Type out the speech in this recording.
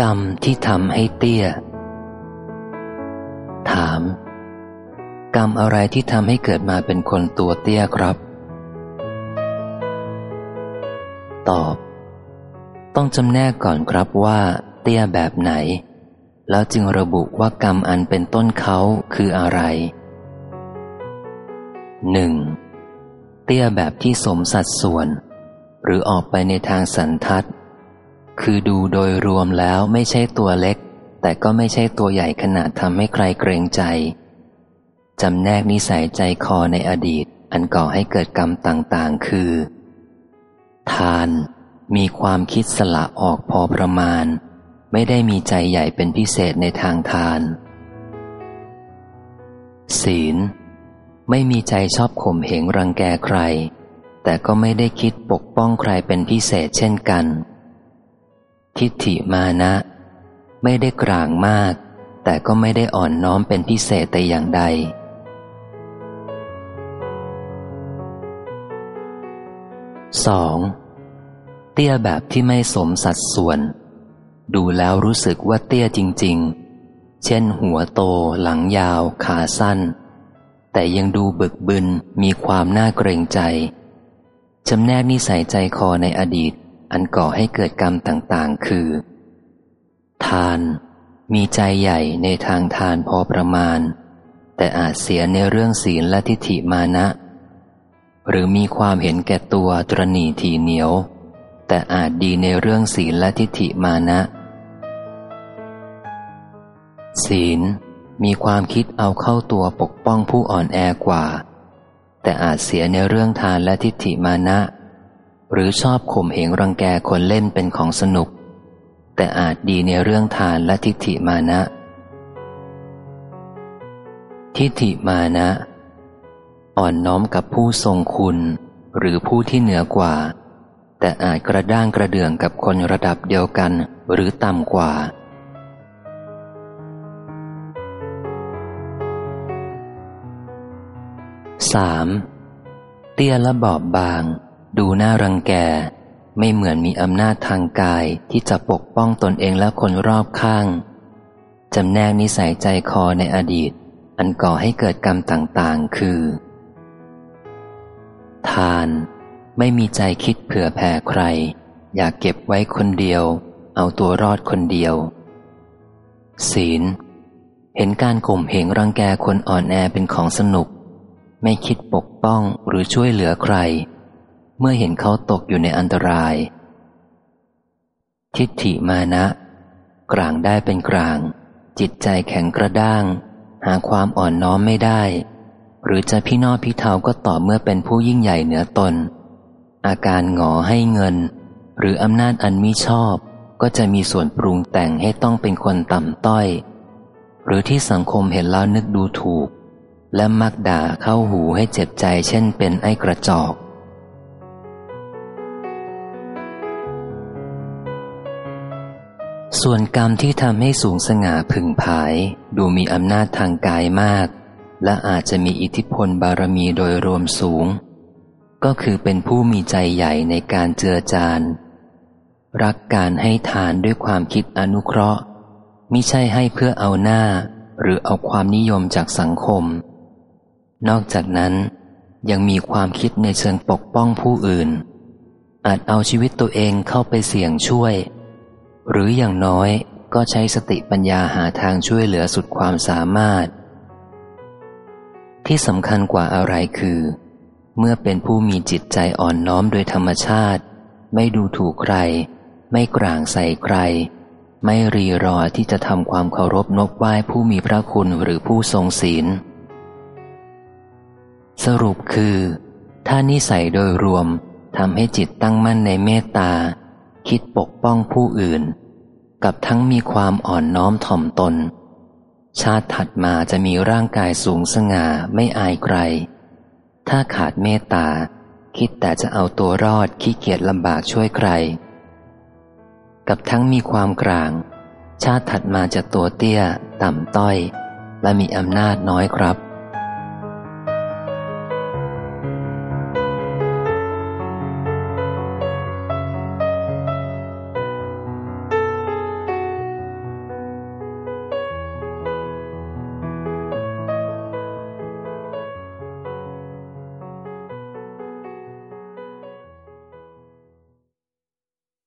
กรรมที่ทำให้เตี้ย ถาม กรรมอะไรที่ทำให้เกิดมาเป็นคนตัวเตี้ยครับ ตอบ ต้องจำแนกก่อนครับว่า เตี้ยแบบไหน แล้วจึงระบุว่ากรรมอันเป็นต้นเขาคืออะไรหนึ่งเตี้ยแบบที่สมสัดส่วน หรือออกไปในทางสันทัด คือดูโดยรวมแล้วไม่ใช่ตัวเล็ก แต่ก็ไม่ใช่ตัวใหญ่ขนาดทำให้ใครเกรงใจจำแนกนิสัยใจคอในอดีต อันก่อให้เกิดกรรมต่างๆ คือ ทาน มีความคิดสละออกพอประมาณ ไม่ได้มีใจใหญ่เป็นพิเศษในทางทาน ศีล ไม่มีใจชอบข่มเหงรังแกใคร แต่ก็ไม่ได้คิดปกป้องใครเป็นพิเศษเช่นกัน ทิฏฐิมานะ ไม่ได้กลางมาก แต่ก็ไม่ได้อ่อนน้อมเป็นพิเศษแต่อย่างใด 2. เตี้ยแบบที่ไม่สมสัดส่วน ดูแล้วรู้สึกว่าเตี้ยจริง ๆ เช่นหัวโต หลังยาว ขาสั้น แต่ยังดูบึกบึนมีความน่าเกรงใจจำแนกนิสัยใจคอในอดีต อันก่อให้เกิดกรรมต่างๆ คือ ทาน มีใจใหญ่ในทางทานพอประมาณ แต่อาจเสียในเรื่องศีลและทิฏฐิมานะ หรือมีความเห็นแก่ตัวตรณีทีเหนียว แต่อาจดีในเรื่องศีลและทิฏฐิมานะ ศีล มีความคิดเอาเข้าตัวปกป้องผู้อ่อนแอกว่า แต่อาจเสียในเรื่องทานและทิฏฐิมานะ หรือชอบข่มเหงรังแกคนเล่นเป็นของสนุก แต่อาจดีในเรื่องทานและทิฏฐิมานะ ทิฏฐิมานะ อ่อนน้อมกับผู้ทรงคุณ หรือผู้ที่เหนือกว่า แต่อาจกระด้างกระเดื่องกับคนระดับเดียวกันหรือต่ำกว่า 3. เตี้ยและบอบบาง ดูน่ารังแก ไม่เหมือนมีอำนาจทางกายที่จะปกป้องตนเองและคนรอบข้าง จำแนกนิสัยใจคอในอดีต อันก่อให้เกิดกรรมต่างๆ คือ ทาน ไม่มีใจคิดเผื่อแผ่ใคร อยากเก็บไว้คนเดียว เอาตัวรอดคนเดียว ศีล เห็นการข่มเหงรังแกคนอ่อนแอเป็นของสนุก ไม่คิดปกป้องหรือช่วยเหลือใคร เมื่อเห็นเขาตกอยู่ในอันตราย ทิฏฐิมานะ กลางได้เป็นกลาง จิตใจแข็งกระด้าง หาความอ่อนน้อมไม่ได้ หรือจะพี่นอพี่เทาก็ต่อเมื่อเป็นผู้ยิ่งใหญ่เหนือตน อาการหงอให้เงิน หรืออำนาจอันมิชอบ ก็จะมีส่วนปรุงแต่งให้ต้องเป็นคนต่ำต้อย หรือที่สังคมเห็นแล้วนึกดูถูก และมักด่าเข้าหูให้เจ็บใจเช่นเป็นไอ้กระจอก ส่วนกรรมที่ทำให้สูงสง่าผึ่งผาย ดูมีอำนาจทางกายมาก และอาจจะมีอิทธิพลบารมีโดยรวมสูง ก็คือเป็นผู้มีใจใหญ่ในการเจือจาน รักการให้ทานด้วยความคิดอนุเคราะห์มิใช่ให้เพื่อเอาหน้า หรือเอาความนิยมจากสังคม นอกจากนั้นยังมีความคิดในเชิงปกป้องผู้อื่น อาจเอาชีวิตตัวเองเข้าไปเสี่ยงช่วย หรืออย่างน้อยก็ใช้สติปัญญาหาทางช่วยเหลือสุดความสามารถ ที่สำคัญกว่าอะไรคือ เมื่อเป็นผู้มีจิตใจอ่อนน้อมโดยธรรมชาติ ไม่ดูถูกใคร ไม่กลางใส่ใคร ไม่รีรอที่จะทำความเคารพนกไหว้ผู้มีพระคุณหรือผู้ทรงศีล สรุปคือ ถ้านิสัยโดยรวมทำให้จิตตั้งมั่นในเมตตา คิดปกป้องผู้อื่น กับทั้งมีความอ่อนน้อมถ่อมตน ชาติถัดมาจะมีร่างกายสูงสง่าไม่อายใคร ถ้าขาดเมตตา คิดแต่จะเอาตัวรอดขี้เกียจลำบากช่วยใคร กับทั้งมีความกลาง ชาติถัดมาจะตัวเตี้ย ต่ำต้อย และมีอำนาจน้อยครับ